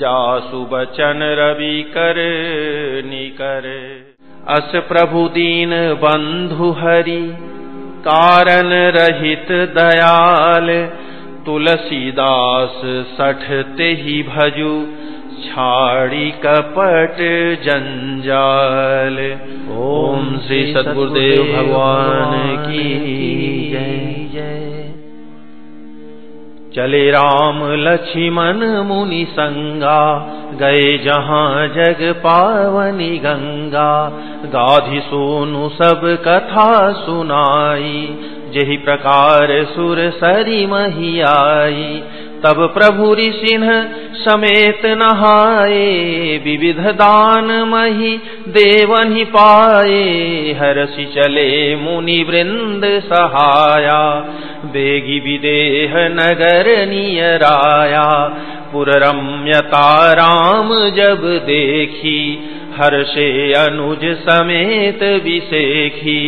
जासु बचन रवि कर, निकर। अस प्रभु दीन बंधु हरि कारण रहित दयाल। तुलसीदास सठते ही भजु, छाड़ी कपट जंजाल। ओम श्री सदगुरुदेव भगवान की जय। चले राम लक्ष्मण मुनि संगा, गए जहाँ जग पावनी गंगा। गाधि सोनु सब कथा सुनाई, जही प्रकार सुर सरी मही आई। तब प्रभु ऋषिन्ह समेत नहाए, विविध दान मही देवन ही पाए, हरसि चले मुनि वृंद सहाया, बेगी विदेह नगर नियराया पुररम्यता राम जब देखी, हर्षे अनुज समेत विसेखी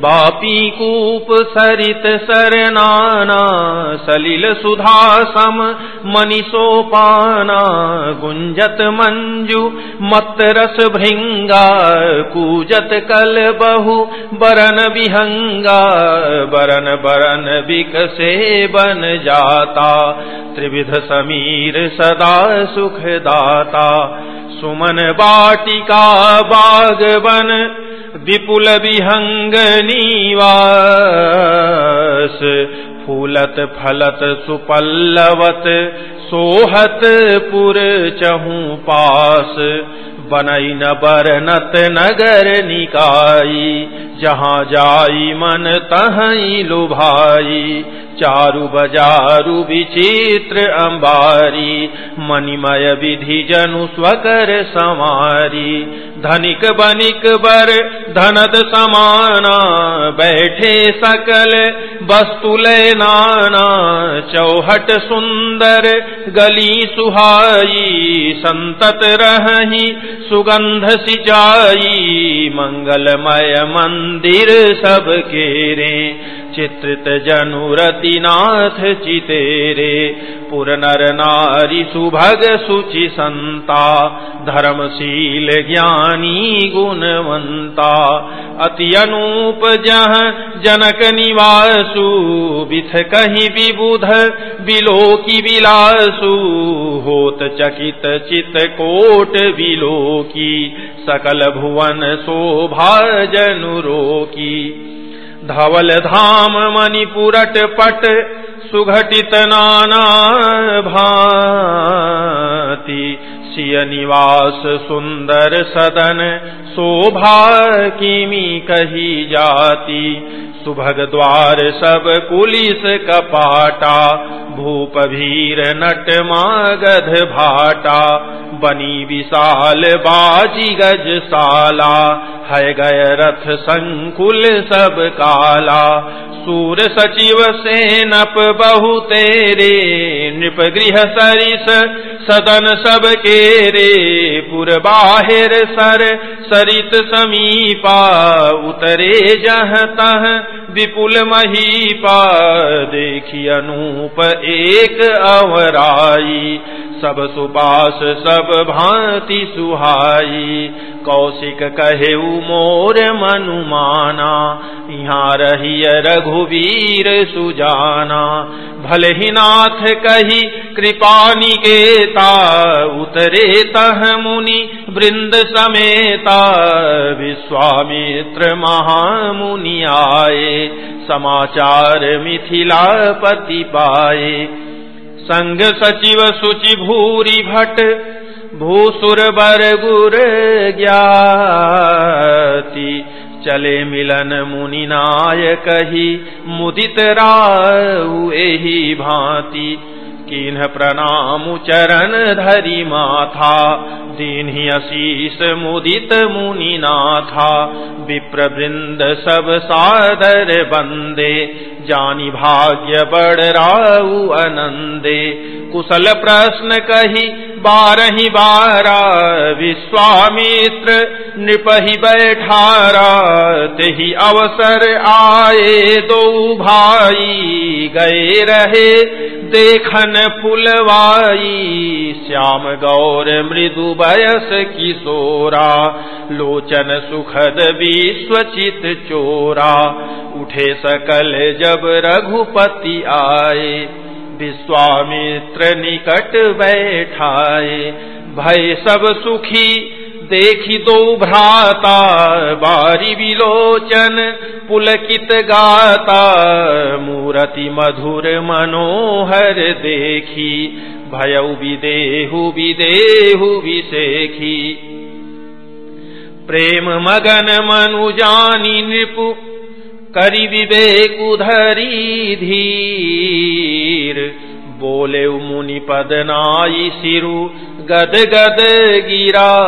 बापी कूप सरित सरनाना सलिल सुधा सम मनीषोपाना गुंजत मंजु मत रस भृंगा, कूजत कल बहु, बरन विहंगा, बरन बरन विकसे बन जाता, त्रिविध समीर सदा सुखदाता, सुमन बाटिका बाग बन विपुल विहंग निवास फूलत फलत सुपल्लवत, सोहत पुर चहू पास। बनई न बरनत नगर निकाई, जहाँ जाई मन तहई लुभाई। चारु बजारु विचित्र अंबारी, मणिमय विधि जनु स्वकर समारी धनिक बनिक बर धनद समाना, बैठे सकल वस्तुले नाना। चौहट सुंदर गली सुहाई, संतत रही सुगंध सिंचाई। मंगलमय मंदिर सब केरे। चित्रित जनुरतिनाथ चितेरे पुर नर नारी सुभग सुचि संता, धर्मशील ज्ञानी गुणवंता। अति अनूप जह जनक निवासु बिथ कहीं विबुध बिलो की बिलासु होत चकित चित कोट बिलो की सकल भुवन शोभा जनुरो की धवल धाम मणिपुरट पट सुघटित नाना भांति। सिय निवास सुंदर सदन, शोभा किमी कही जाती। सुभग द्वार सब कुलिस कपाटा भूप भीर नट मागध भाटा, बनी विशाल बाजी गज साला, है गय रथ संकुल सब काला। सूर सचिव से नप बहु तेरे, नृप गृह सरिस सदन सब के रे पुर बाहिर सर सरित समीपा, उतरे जह तह विपुल महीपा देखी अनूप एक अवराई। सब सुपास, सब भांति सुहाई। कौशिक कहे मोर मनुमाना यहाँ रही रघुवीर सुजाना। भले ही नाथ कही कृपा निकेता, उतरे तह मुनि वृंद समेता। विश्वामित्र महामुनि आए। समाचार मिथिला पति पाए। संग सचिव सुचि भूरी भट भूसुर बर गुर ज्ञाति। चले मिलन मुनि नाय कही मुदित राउ एही भांति। किन्ह प्रणाम चरण धरि माथा। दीन्हि अशीष मुदित मुनि नाथा विप्र वृंद सब सादर बंदे जानी भाग्य बड़ राउ अनंदे कुशल प्रश्न कही बारही बारा विश्वामित्र नृपहि बैठारा, तेहि अवसर आए दो भाई, गए रहे देखन पुलवाई। श्याम गौर मृदु बयस किशोरा, लोचन सुखद विश्वचित चोरा। उठे सकल जब रघुपति आए विश्वामित्र निकट बैठाए। भय सब सुखी देखी दो भ्राता, बारी विलोचन पुलकित गाता। मूरति मधुर मनोहर देखी, भय विदेहु विदेहु विशेखी प्रेम मगन मनु जानी नृपु करी विवेक उधरी धीर। बोले मुनि पद नाई सिरु, गद गद गिरा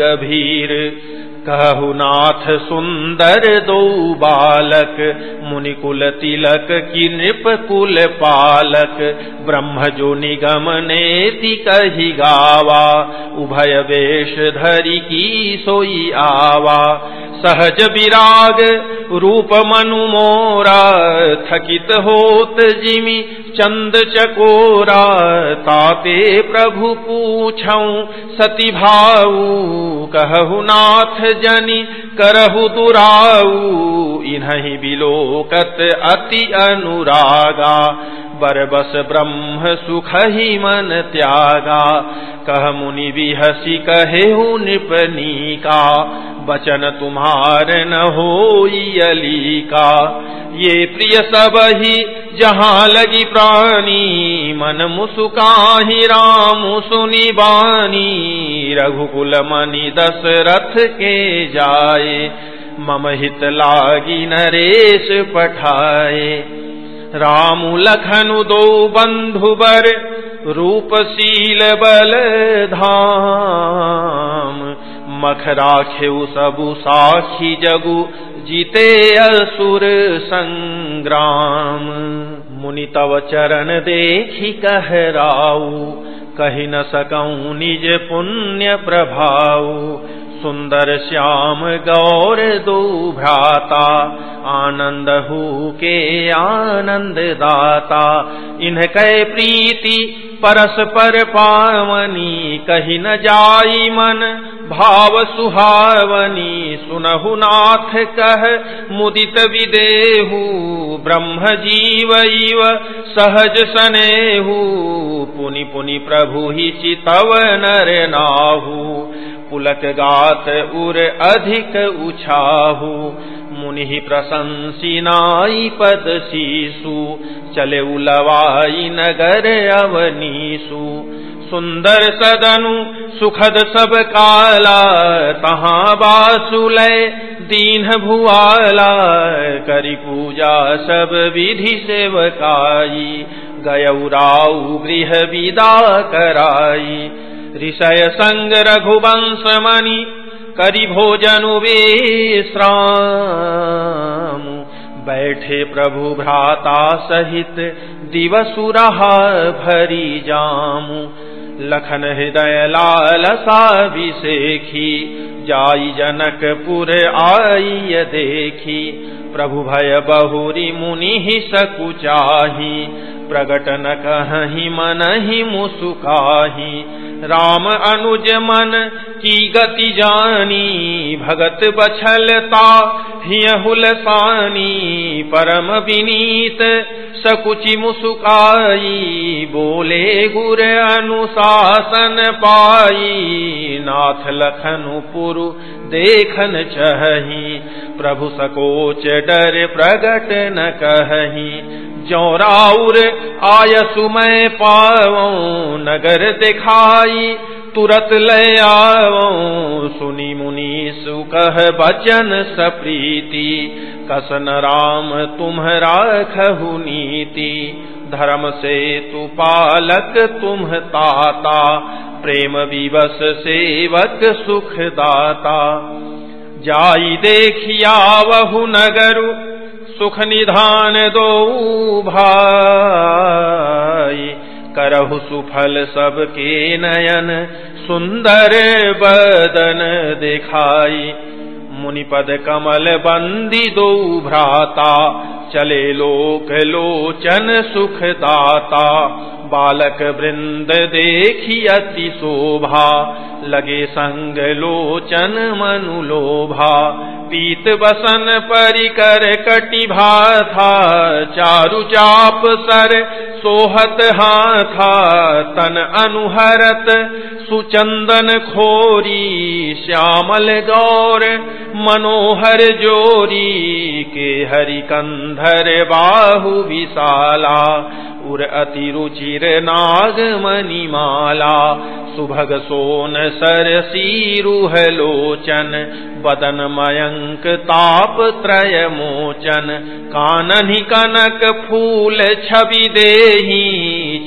गभीर। कहु नाथ सुंदर दो बालक मुनिकुल तिलक की नृप कुल पालक। ब्रह्म जो निगम नेति कही गावा, उभय वेश धरी की सोई आवा। सहज विराग रूप मनु मोरा थकित होत जिमि चंद चकोरा ताते प्रभु पूछऊ, सती भाऊ, कहु नाथ जनि, करहु दुराऊ इन्हीं बिलोकत अति अनुरागा। बरबस ब्रह्म सुख ही मन त्यागा। कह मुनि बिहसी कहे निपनी का बचन तुम्हार न हो अली का ये प्रिय सब ही जहाँ लगी प्राणी, मन मुसुकाही राम सुनी बानी। रघुकुल मनी दशरथ के जाए, मम हित लागी नरेश पठाए। राम लखनु दो बंधुबर रूपशील बल धाम मख राखे सबु साखी जगु, जीते असुर संग्राम। मुनि तव चरण देखी कह राऊ कही न सकऊं निज पुण्य प्रभाव सुंदर श्याम गौर दो भ्राता, आनंद हु के आनंद दाता। इनके प्रीति, परस्पर पावनी, कही न जाई मन। भाव सुहावनी, सुनहु नाथ कह। मुदित विदेहु, ब्रह्म जीव इव। सहज सनेहु, पुनि पुनि प्रभु ही चितव नर नाहु। पुलक गात उर अधिक उछाहु। मुनि प्रशंसी नाई पद शीसु चले उलवाई नगर अवनीसु। सुंदर सदनु सुखद सब काला। तहाँ बासुलय दीन भुआला। करी पूजा सब विधि सेवकाई। गयउराऊ गृह विदा कराई। ऋषय संग रघुवंश मणि करी भोजन विश्राम बैठे प्रभु भ्राता सहित दिवसु रहा भरी जामू। लखन हृदय लाल साभिषेखी जाई जनकपुर आई देखी। प्रभु भय बहुरी मुनि सकुचाही प्रगट न कही मन ही मुसुकाही राम अनुज मन, की गति जानी, भगत बछलता, हियहुल सानी, परम विनीत। सकुचि मुसुकाई, बोले गुर अनुशासन पाई। नाथ लखनुपुरु देखन चही प्रभु सकोच डर प्रगट न कही। जौराउर आय सुमय पावो नगर दिखाई, तुरत ले आवो सुनी मुनि सुकह बचन सप्रीति, कसन राम तुम राखहु नीति। धर्म से तु पालक, तुम ताता। प्रेम विवश सेवक सुख दाता जाई देखिया वहु नगरु सुख निधान दो भाई। करहु सुफल सबके नयन, सुंदर बदन दिखाई। मुनिपद कमल बंदी दो भ्राता, चले लोक लोचन सुखदाता। बालक वृंद देखी अति शोभा, लगे संग लोचन मनुलोभा पीत बसन परिकर कटि था चारु चाप सर सोहत हाथा, तन अनुहरत सुचंदन खोरी, श्यामल गौर मनोहर जोरी, के हरि कंधर बाहु विशाला उर अति रुचिर नाग मणिमाला सुभग सोन सर सीरुह लोचन बदन मयंक ताप त्रय मोचन। काननि कनक फूल छवि देही,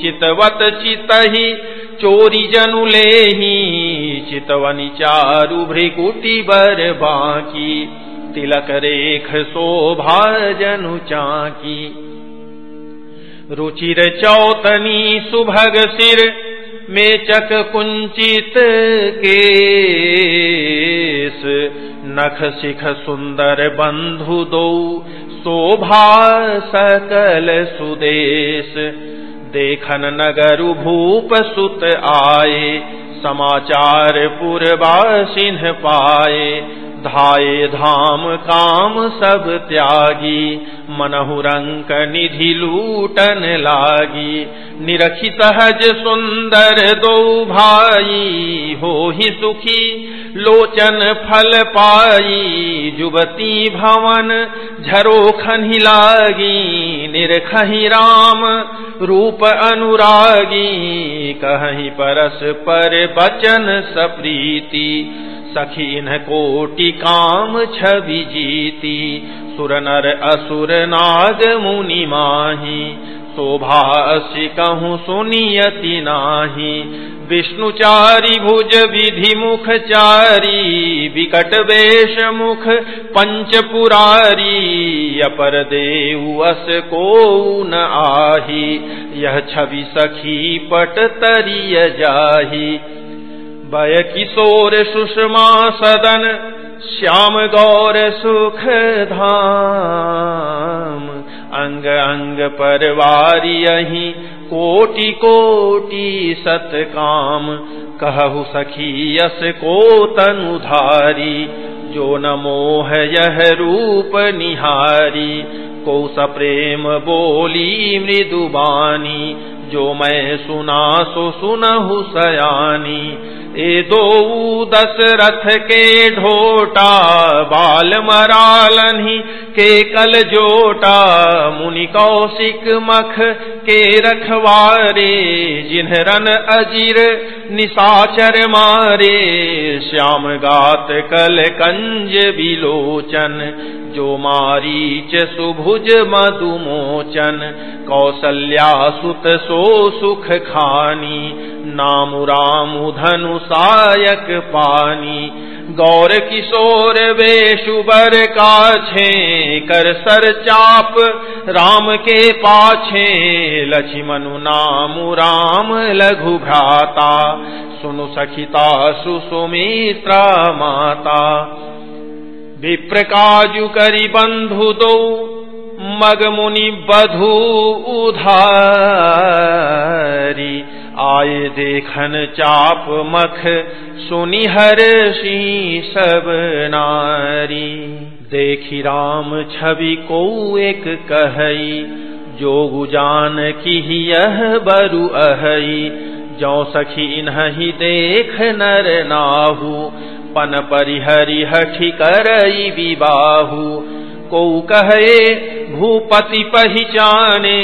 चितवत चितही चोरी जनु लेही। चितवनि चारु भ्रिकुटी बर बाकी, तिलक रेख शोभा जनु चाकी। रुचिर चौतनी सुभग सिर, मेचक कुंचित केस। नख सिख सुंदर बंधु दो, शोभा सकल सुदेश। देखन नगर भूप सुत आए, समाचार पुरवासिन पाए। धाये धाम काम सब त्यागी, मनहुरंक निधि लूटन लागी। निरखी सहज सुंदर दो भाई हो ही सुखी लोचन फल पाई। जुबती भवन झरो खनि लागी, निरखही राम रूप अनुरागी। कहीं परस पर बचन सप्रीति सखी इन कोटि काम छवि जीती। सुर नर असुर नाग मुनि माही। शोभा कहूँ सुनियति नाही। विष्णुचारी भुज विधि मुख चारी। विकट वेश मुख पंच पुरारी अपर देव को न आही। यह छवि सखी पट तरिय जाही। बय किशोर सुषमा सदन, श्याम गौर सुख धाम। अंग अंग परवारी कोटि कोटि सतकाम। कहु सखी, यस को तनुधारी जो न मोह यह रूप निहारी। को सप्रेम बोली मृदुबानी जो मैं सुना सो सुनहु सयानी। ए दो दस रथ के ढोटा, बाल मरालनी के कल जोटा, मुनि कौशिक मख के रखवारे, जिन्ह रन अजीर निशाचर मारे, श्याम गात कल कंज विलोचन, जो मारीच सुभुज मधुमोचन कौसल्या सुत सो सुख खानी, नामु रामु धनु सायक पानी। गौर किशोर वेशुबर काछे, कर सर चाप राम के पाछे। लक्ष्मणु नाम राम लघु भ्राता, सुनु सखिता सुसुमित्रा माता। विप्रकाजु करी बंधु दो, मग मुनि बधु उधारी। आए देखन चाप मख, सुनि हर सी सब नारी। देखी राम छवि को एक कहई जो गुजान की यह बरु अहई। जो सखी इन्ही देख नर नाहू, पन परिहरि हठि करई विबाहु को कहे भूपति पहचाने,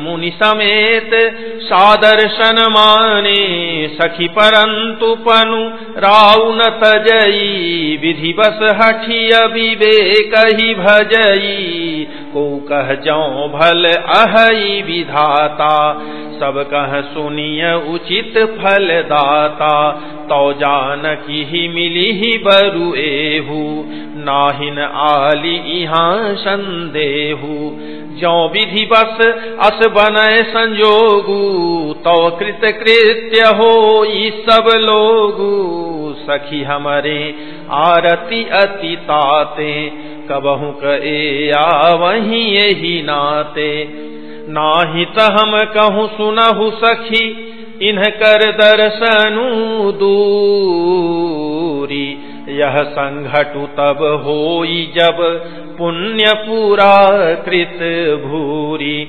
मुनि समेत सादर्शन माने, सखी परंतु पनु राउ न तजई विधि बस हठि अविवेक ही भजई को कह जाओ भल अहई विधाता, सब कह सुनिय उचित फल दाता तो जान की ही मिली ही बरु एहू। नाहिन आली इहाँ संदेहू। जो विधि बस अस बनय संजोगू तो कृत कृत्य हो सब लोगू। सखी हमारे आरती अति ताते, कबहू कए आ वही यही नाते। नाही तो हम कहूँ सुनहु सखी इन्ह कर दर्शनु दूरी। यह संघटु तब होई जब पुण्य पूरा कृत भूरी।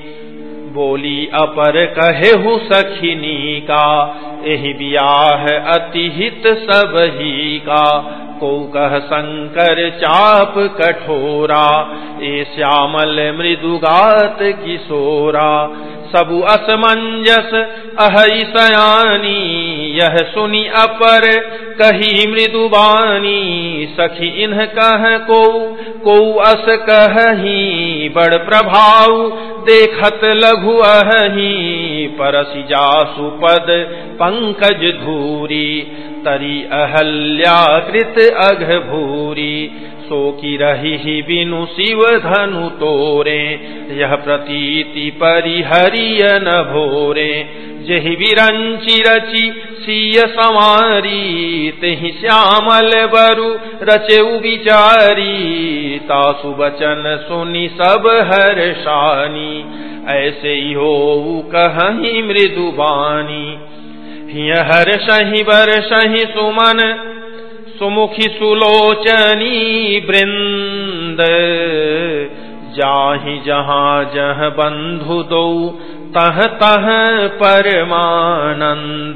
बोली, अपर कहे सखिनी का यही ब्याह अतिहित सब ही का। को कह शंकर चाप कठोरा, ए श्यामल मृदुगात किशोरा। सबु असमंजस अहई सयानी, यह सुनी अपर, कही मृदुबानी सखी इन्ह कह को को अस कही, बड़ प्रभाव, देखत लघु अही परसि जासु पद पंकज धूरी, तरी अहल्याकृत अघ भूरी सो की रही बिनु शिव धनु तोरे, यह प्रतीति परिहरिय न भोरे। जहि विरंचि रचि सीय समारी, तेहि श्यामल बरु रचे विचारी। तासु बचन सुनि सब हर शानी। ऐसे ही हो कहीं मृदुबानी हिय हर सही बर सही सुमन, सुमुखी सुलोचनी वृंद। जाहि जहाँ जह बंधु दो, तह तह परमानंद।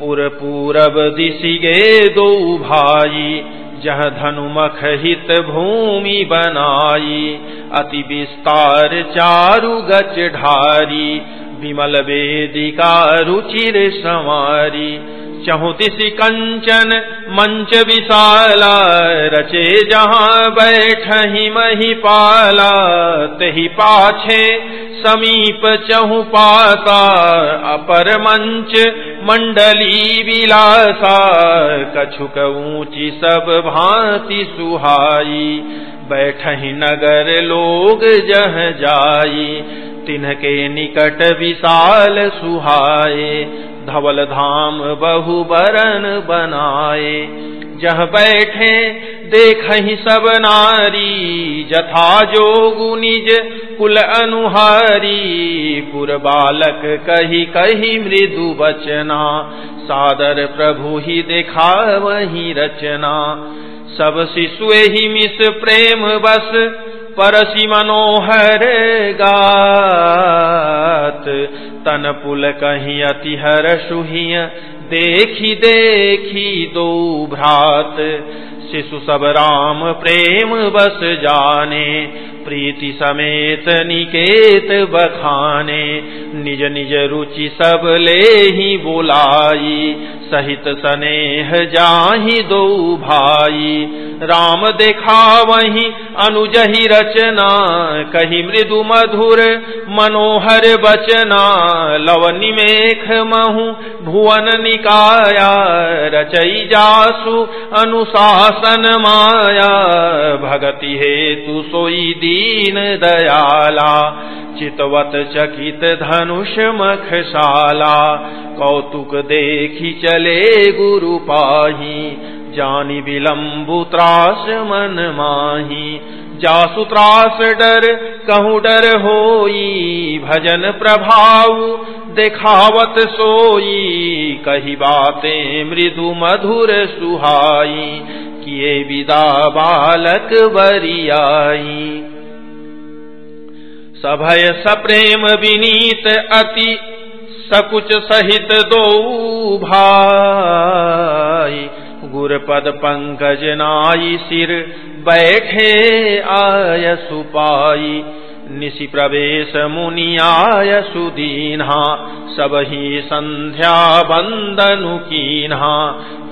पुर पूरब दिशिगे दो भाई जह धनुमख हित भूमि बनाई। अति विस्तार चारु गच ढारी। विमल वेदिका रुचिर संवारी। चहुतिसी कंचन मंच विशाला रचे जहाँ बैठ ही मही पाला, तही पाछे समीप चहु पाता, अपर मंच मंडली विलासा, कछुक ऊँची सब भांति सुहाई बैठ ही नगर लोग जह जाई तिन्ह के निकट विशाल सुहाए धवल धाम बहु बरन बनाए। जह बैठे देख सब नारी, जथा जोगु निज कुल अनुहारी। पुर बालक कही कही मृदु बचना सादर प्रभु ही देखा वही रचना। सब शिशु ही मिस प्रेम बस, परसी मनोहर गात। तन पुल कहीं अति हर सुहिय। देखी देखी दो भ्रात। शिशु सब राम प्रेम बस जाने। प्रीति समेत निकेत बखाने, निज निज रुचि सब ले ही बोलाई, सहित स्नेह जाही दो भाई। राम देखा वही अनुजही रचना, कही मृदु मधुर मनोहर बचना। लव निमेख महु भुवन निकाया, रचई जासु अनुशासन माया। भगति हेतु सोई दीन दयाला, चितवत चकित धनुष मखशाला। कौतुक देखी चले गुरु पाही, जानी विलम्बु त्रास मन माही। जासु त्रास डर, कहूँ डर होई, भजन प्रभाव देखावत सोई। कही बातें मृदु मधुर सुहाई, किए विदा बालक बरियाई। सभय सप्रेम विनीत अति सकुच सहित दो भाई। गुरपद पंकज नाई सिर, बैठे आय सुपाई। निशि प्रवेश मुनियाय सुदीन्हा सब ही संध्या बंदनु कीन्हा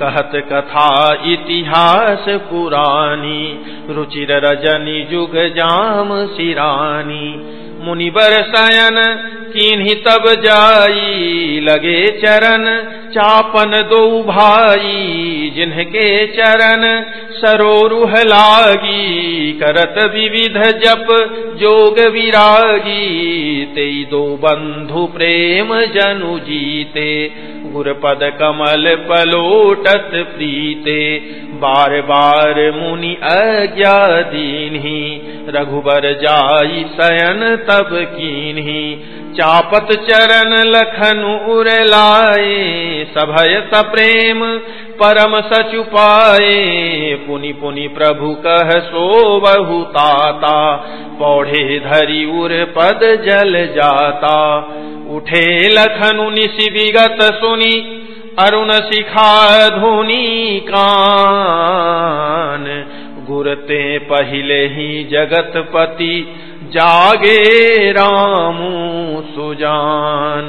कहत कथा इतिहास पुरानी रुचिर रजनी जुग जाम सिरानी। मुनिबर सयन किन्ही तब जाई, लगे चरण, चापन दो भाई, जिनके चरण सरोरुह लागी, करत विविध जप, जोग विरागी ते दो बंधु प्रेम जनु जीते। गुरपद कमल पलोटत प्रीते। बार बार मुनि अज्ञा दीन्ही। रघुबर जाई सयन तब कीन्ही। चापत चरण लखन उर लाए। सभय प्रेम परम सच सचुपाए। पुनि पुनि प्रभु कह सो बहु ताता। पौढ़े धरी उर पद जल जाता। उठे लखनु निशि विगत सुनी, अरुण शिखा धुनी कान। गुरते पहले ही जगतपति जागे रामू सुजान।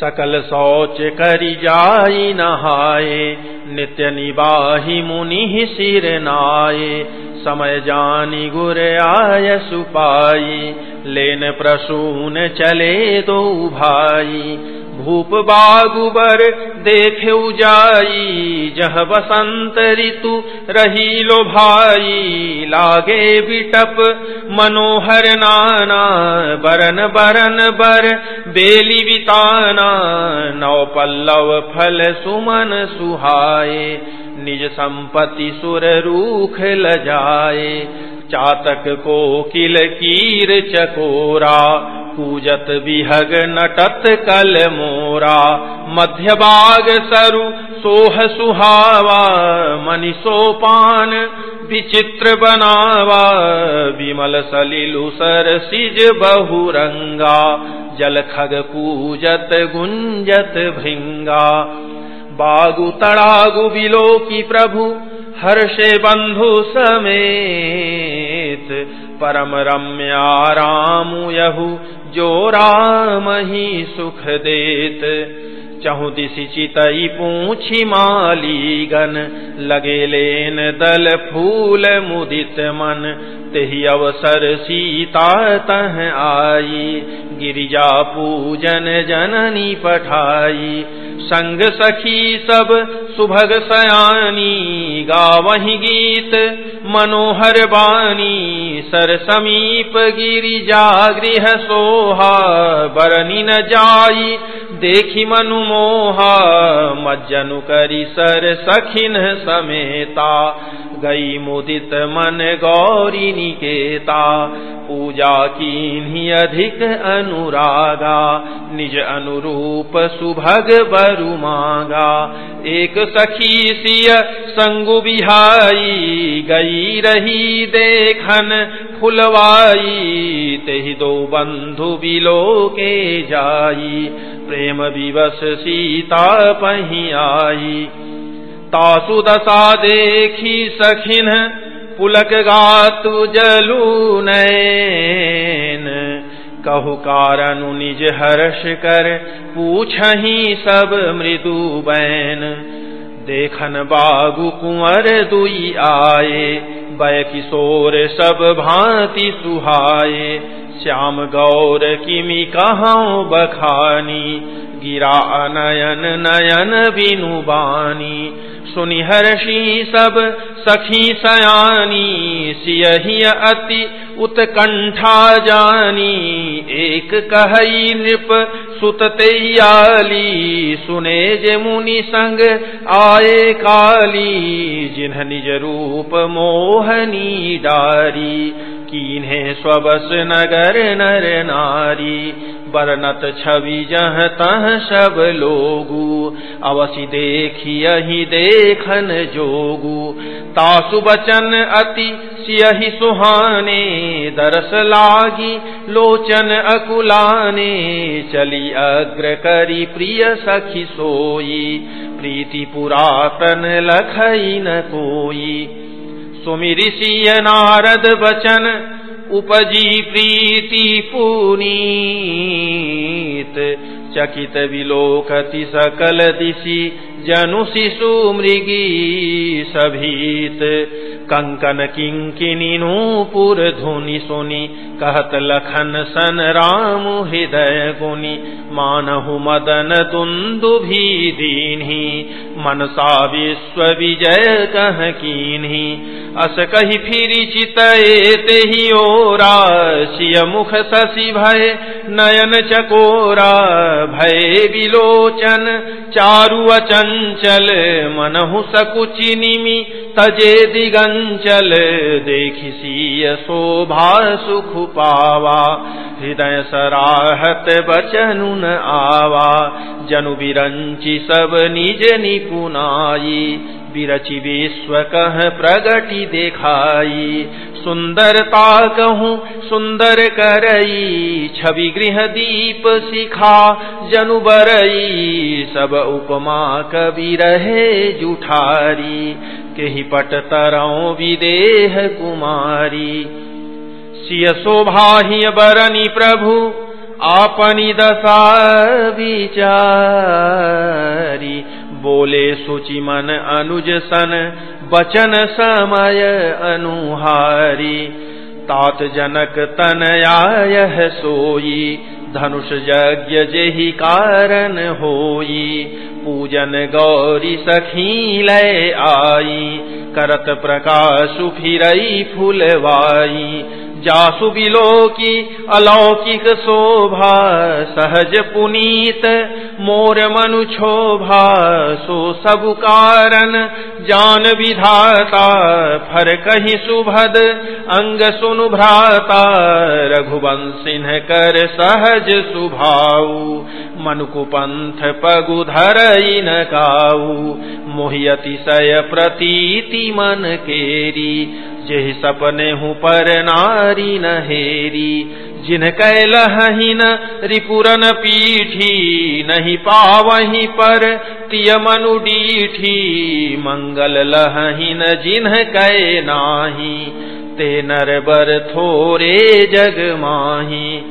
सकल शौच करी जाई नहाए, नित्य निबाही मुनि सिर नाये समय जानी गुर आय सुपाई, लेन प्रसून चले दो भाई। भूप बागुबर देखे जाई, जह बसंत ऋतु रही लो भाई, लागे बिटप मनोहर नाना, बरन बरन बर, बेली बिताना, नौ पल्लव फल सुमन सुहाए, निज संपत्ति सुर रूख लजाए। चातक को किल कीर चकोरा, पूजत बिहग नटत कल मोरा। मध्य बाग सरु सोह सुहावा मनि सोपान विचित्र बनावा। विमल सलिलु सर सिज बहुरंगा, जल खग पूजत गुंजत भृंगा। बागु तड़ागु बिलो प्रभु हर्षे बंधु समेत परम रम्या राम यहु जो राम ही सुख देत। चहु दिशि चितई पूछी मालीगन, लगे लेन दल फूल मुदित मन। तेहि अवसर सीता तह आई, गिरिजा पूजन जननी पठाई। संग सखी सब सुभग सयानी, गावही गीत मनोहर बानी। सर समीप गिरिजा गृह सोहा, बरनी न जाई देखी मनु मोहा, मज्जनु करी सर सखिन समेता। गई मुदित मन गौरी निकेता। पूजा की अधिक अनुरागा। निज अनुरूप सुभग बरु मांगा। एक सखी सिय संगु बिहाई, गई रही देखन फुलवाई ते दो बंधु बिलो के जाई। प्रेम विवश सीता पही आई। तासु दशा देखी सखिन, पुलक गातु जलू नैन कहु कारण निज हर्ष कर, पूछही सब मृदु बैन। देखन बागु कुंवर दुई आए। बय किशोर, सब भांति सुहाए। श्याम गौर, किमि कहाँ बखानी? गिरा अनयन, नयन बिनु बानी। सुनि हर्षि सब सखी सयानी सियही अति उत्कंठा जानी। एक कहई नृप सुततेयाली सुने जे मुनि संग आए काली। जिन्ह निज रूप मोहनी डारी, कीन्हे स्वबस नगर नर नारी। बरनत छवि जह तह सब लोगु। अवसि देखी यही देखन जोगु। तासु बचन अति सियही सुहाने, दरस लागी लोचन अकुलाने। चली अग्र करी प्रिय सखि सोई प्रीति पुरातन लखई न कोई सुमिरी सिय नारद बचन उपजी प्रीति पुनीत चकित विलोकति सकल दिशि जनु शिशु मृगी सभीत। कंकन किंकिनी नूपुर धुनि सुनि, कहत लखन सन राम हृदय गुनि। मानहु मदन दुंदु भी दीन्ही, मनसा विश्व विजय कह कीन्ही। अस कही फिरी चितए तेहि ओरा, सिय मुख शशि भय, नयन चकोरा, भय विलोचन। चारु अचंचल मनहु सकुचि निमि, तजे दिगंचल देखि शोभा सुख पावा। हृदय सराहत बचनु न आवा। जनु बिरंचि सब निज निपुनाई बिरचि विश्व कह प्रगति देखाई। सुंदरता कहूँ, सुंदर करई, छवि गृह दीप सिखा, जनु बरई, सब उपमा कवि रहे जुठारी, केहि पट तरौ विदेह कुमारी। सिय शोभाहि बरनी प्रभु, आपनी दशा विचारी। बोले, सुचि मन अनुज सन, बचन समय अनुहारी। तात जनक तनयाय सोई, धनुष यज्ञ जेहि कारण होई। पूजन गौरी सखी लय आई, करत प्रकाश फिरई फुलवाई। जासु बिलो की अलौकिक शोभा, सहज पुनीत मोर मनु शोभा सो सब कारण जान विधाता, फर कही सुभद अंग सुनु भ्राता रघुवंशिन कर सहज सुभाऊ, मनुकु पंथ पगु धरई न काऊ मोहियतिशय प्रतीति मन केरी जेहि सपने हूँ पर नारी नहेरी जिन कैलहीन रिपुरन पीठी नहीं पावही पर तिय मनु मंगल लहीन जिन्ह कै नाही, ते नर बर थोरे जग माही।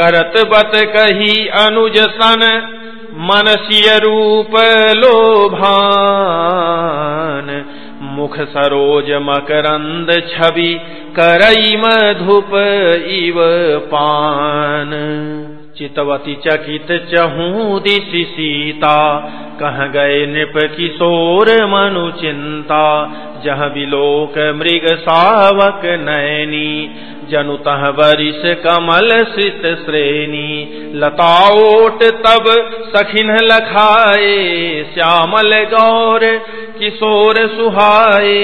करत बत कही अनुज सन, मनसिय रूप लोभान। मुख सरोज मकरंद छवि, करई मधुप इव पान। चितवती चकित चहू दिशि सीता, कह गए नृप किशोर मनु चिंता। जह बिलोक मृग सावक नैनी जनुतः वरिष कमल सित श्रेणी। लताओट तब सखिन लखाए, श्यामल गौर किशोर सुहाए,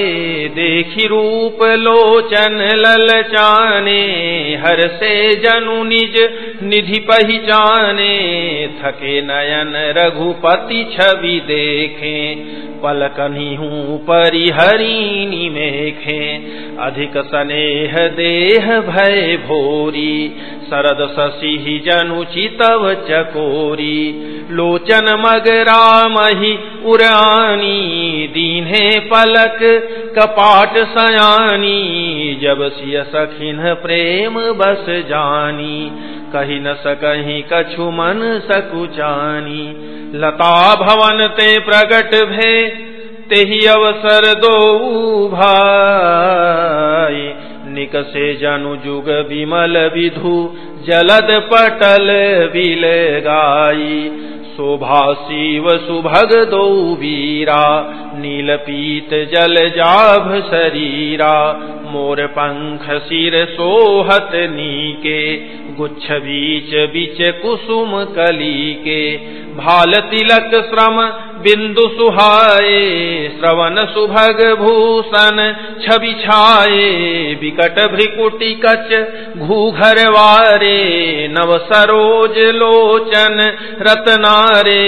देखी रूप लोचन ललचाने हर से जनु निज निधि पहचाने, थके नयन रघुपति छवि देखे। पलकनी हूँ परिहरी मेखे अधिक सनेह, देह भय भोरी। शरद शशि जनु चितव चकोरी। लोचन मग रामहि उरानी। दीन्हे पलक कपाट सयानी। जब सिय सखिन प्रेम बस जानी। कही न सकही, कछु मन सकुचानी लता भवन ते प्रगट भे, तेहि अवसर दो भाई। निकसे जनु जुग विमल विधु, जलद पटल बिल गाई। शोभा शिव सुभग दो वीरा, नील पीत जल जाभ शरीरा। मोर पंख सिर सोहत नीके गुच्छ बीच बीच कुसुम कली के भाल तिलक श्रम बिंदु सुहाए, श्रवण सुभग भूषण छवि छाए, विकट भ्रिकुटी कच, घूघर वारे, नव सरोज लोचन रतनारे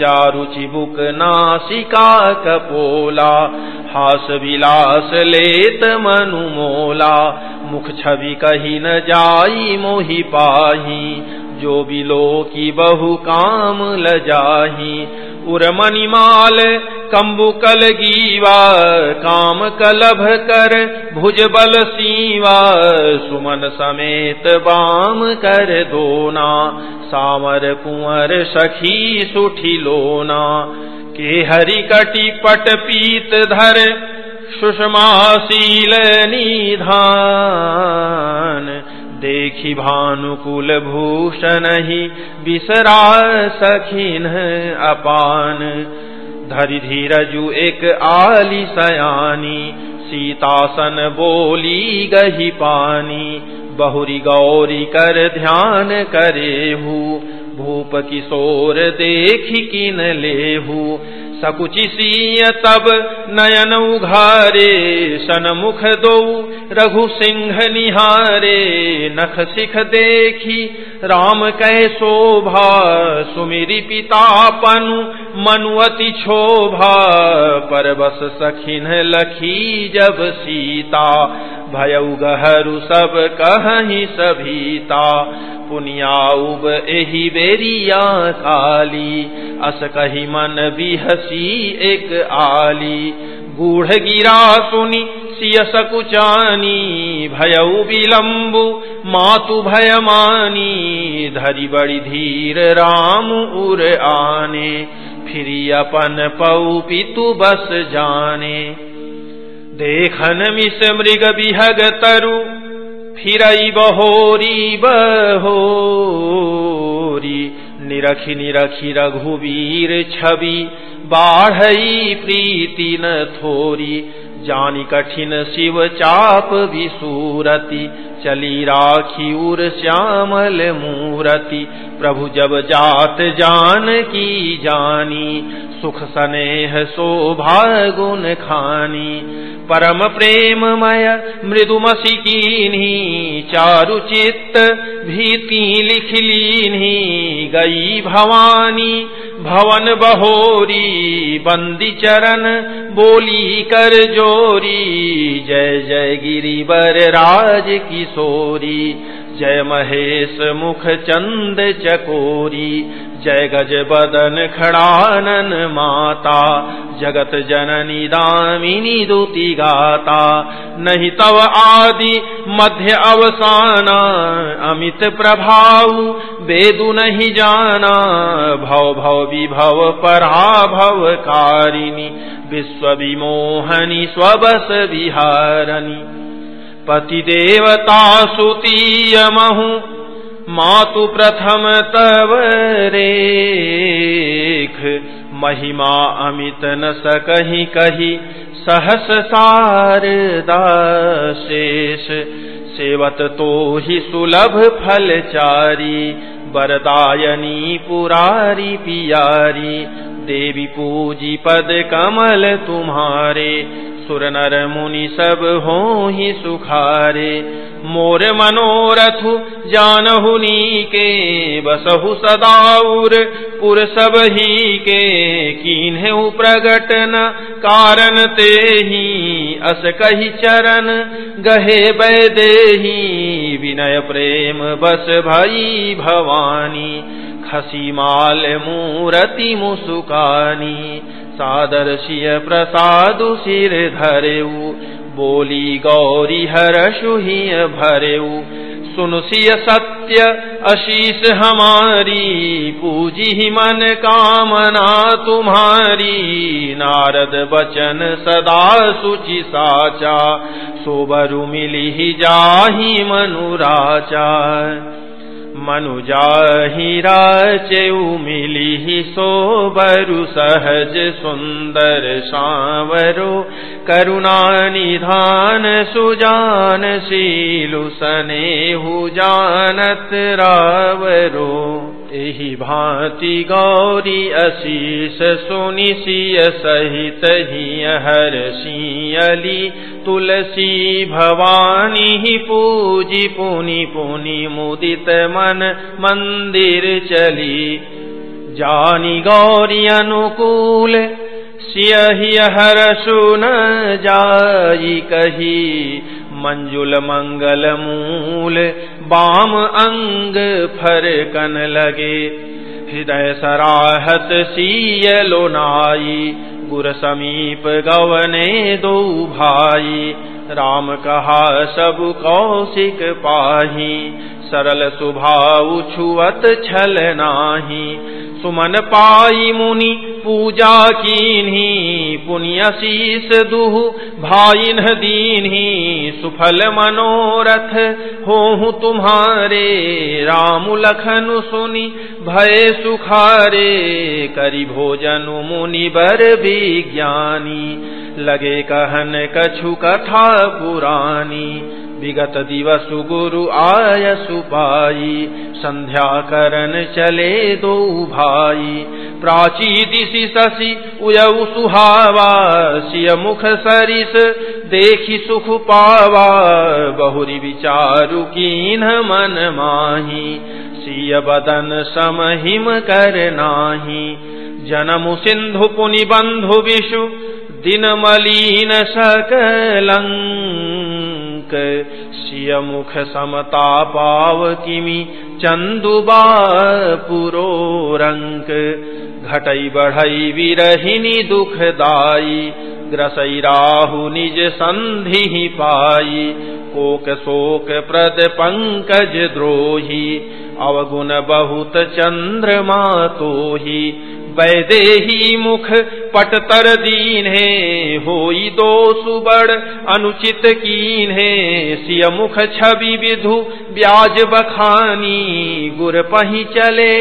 चारु चिबुक नासिका कपोला, हास विलास लेत मनु मोला, मुख छवि कही न जाई मोहि पाही, जो बिलो की बहु काम ल जाही उर्मणिमाल कंबु कल गीवा काम कलभ कर, भुज बल सीवा सुमन समेत बाम कर दोना सामर कुंवर सखी सुठी लोना। के हरि कटी पट पीत धर सुषमाशील निधान। देखी भानुकूल भूषण ही बिसरा सखिन अपान। धरि धीरजु एक आली सयानी, सीतासन बोली गही पानी। बहुरी गौरी कर ध्यान करे करेहू भूप किशोर देखी किन लेहू? सकुचि सीय तब नयन उघारे, सनमुख दो रघु सिंह निहारे। नख सिख देखी, राम कह शोभा, सुमिरी पितापनु मनुअति क्षोभा पर बस सखिन लखी जब सीता। भयउ गहरु सब कहीं सभीता। पुनियाउब एही बेरिया काली अस कही मन बिहसी एक आली। गूढ़ गिरा सुनी सिय सकुचानी भयउ विलम्बु मातु भयमानी। धरि बड़ी धीर राम उर आने। फिर अपन पऊ पितु बस जाने। देखन मिस मृग बिहग तरु फिर बहोरी बहोरी निरखी निरखी रघुवीर छवि, बाढ़ई प्रीति न थोरी। जानी कठिन शिव चाप विसूरति, चली राखी उर श्यामल मूरति। प्रभु जब जात जान की जानी, सुख सनेह शोभा गुण खानी। परम प्रेममय मृदुमसी कीन्ही, चारु चित्त भीति लिख लीन्ही, गई भवानी। भवन बहोरी, बंदी चरण, बोली कर जोरी। जय जय गिरिवर राज किशोरी, जय महेश मुख चंद चकोरी। जय गज बदन खड़ानन माता, जगत जननी दामिनी दुति गाता। नहीं तव आदि मध्य अवसाना, अमित प्रभाव वेदु नहीं जाना। भव भव विभव पराभव कारिणी विश्व विमोहनी स्वबस विहारणी पति देवता सुतीय महु मातु प्रथम तव रेख। महिमा अमित न सकही कही सहस शेष सेवत तो ही सुलभ फल चारी बरदायनी पुरारी पियारी। देवी पूजी पद कमल तुम्हारे सुर नर मुनि सब हो ही सुखारे। मोर मनोरथु जानहुनी के बसहु सदाउर पुर सब ही के कीन्हु प्रगटन कारण ते ही अस कही चरण गहे बैदेही। विनय प्रेम बस भई भवानी, खसी माल मूरति मुसुकानी। सादर सिय प्रसादु सिर धरेऊ बोली गौरी हर सुहिय भरेऊ सुनसिय सत्य अशीष हमारी। पूजी ही मन कामना तुम्हारी। नारद बचन सदा सुचि साचा। सोबरु मिली ही जाही मनुराचा मनुजा हीरा चेऊ मिली सोबरु सहज सुंदर सावरो। करुणा निधान सुजान शीलु सनेहु जानत रावरो। एहि भांति गौरी अशीष सुनि सिय सहित ही हर सियली तुलसी भवानी ही पूजी पुनि पुनि मुदित मन मंदिर चली। जानी गौरी अनुकूल सियहि हर सुन जाई कही। मंजुल मंगल मूल बाम अंग फर कन लगे। हृदय सराहत सीय लोनाई गुर समीप गवने दो भाई। राम कहा, सब कौशिक पाही। सरल सुभाव छुअत छल नाही। सुमन पाई मुनि पूजा कीन्ही पुण्य शीस दुहु भाइन दीन्ही, सुफल मनोरथ हो तुम्हारे, राम लखन सुनि, भय सुखारे, करी भोजन मुनि बर विज्ञानी, लगे कहन कछु कथा पुरानी। विगत दिवस गुरु आय सुपाई संध्या करन चले दो भाई। प्राची दिशि शशि उयऊ सुहावा सिय मुख सरिस। देखी सुख पावा बहुरी विचारु कीन मन माही। सिय बदन समहिम कर नाही। जन्म सिंधु पुनि बंधु विषु। दिन मलीन सकलंक सिय मुख समता पाव किमि चंदुबा पुरो रंक घटई बढ़ई विरहिनी दुखदाई ग्रसई राहु निज संधि पाई कोक शोक प्रद पंकज द्रोही, अवगुण बहुत चंद्रमा तो ही वैदेही मुख पटतर दीन है, होई दो सुबड़ अनुचित कीन है। सिय मुख छवि विधु ब्याज बखानी, गुर पही चले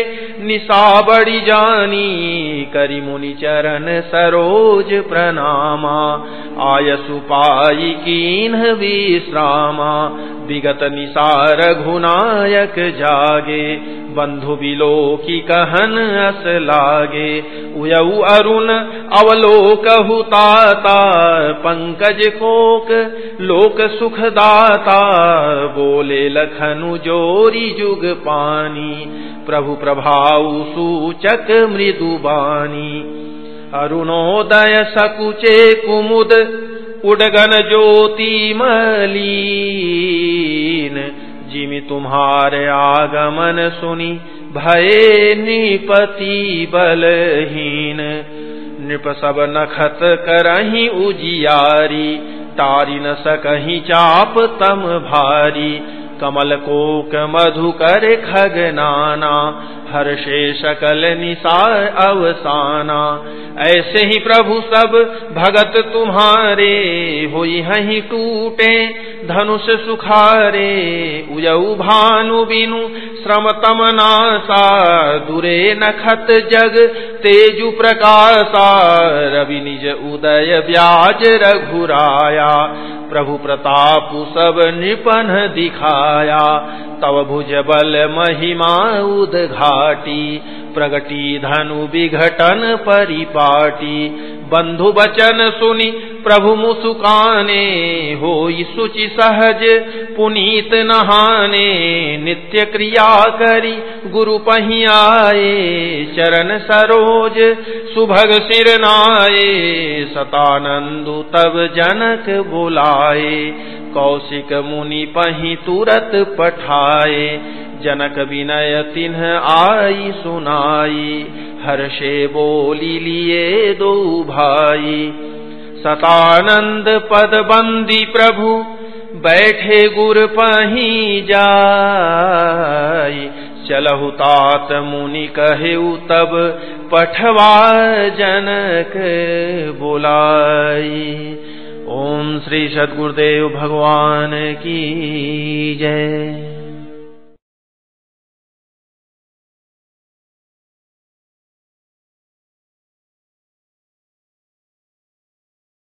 निशा बड़ी जानी। करी मुनि चरण सरोज प्रणामा, आय सुपाई कीन विश्रामा। विगत निसार घुनायक जागे बंधु बिलो की कहन अस लागे। उयऊ अरुण अवलोकहु ताता, पंकज कोक लोक सुखदाता, बोले लखनु जोरी जुग पानी। प्रभु प्रभाऊ सूचक मृदु बानी। अरुणोदय सकुचे कुमुद, उडगन ज्योति मलीन। जिमि तुम्हारे आगमन सुनी, भये निपति बलहीन। नृप सब नखत करही उजियारी, तारी न सकही चाप तम भारी। कमल कोक मधु कर खगनाना, हर्षे सकल निशा अवसाना। ऐसे ही प्रभु सब भगत तुम्हारे, हुई हही टूटे धनुष सुखारे। उयऊ भानु बिनु श्रम तमनासा दुरे नखत जग तेजु प्रकाशा। रवि निज उदय ब्याज रघुराया प्रभु प्रताप सब निपन दिखाया। तव भुज बल महिमा उदघाटी प्रगटी धनु विघटन परिपाटी। बंधु बचन सुनि, प्रभु मुसुकाने हो सुचि सहज, पुनीत नहाने नित्य क्रिया करी, गुरु पहियाए चरण सरोज, सुभग सिर नाये सतानंदु तब जनक बुलाए, कौशिक मुनि पही तुरत पठाए, जनक विनय तिन्ह आई सुनाई हर्षे बोली लिए दो भाई। सतानंद पद बंदी प्रभु, बैठे गुर पही जाई। चलहु तात मुनि कहे तब पठवा जनक बोलाई। ओम श्री सदगुरुदेव भगवान की जय।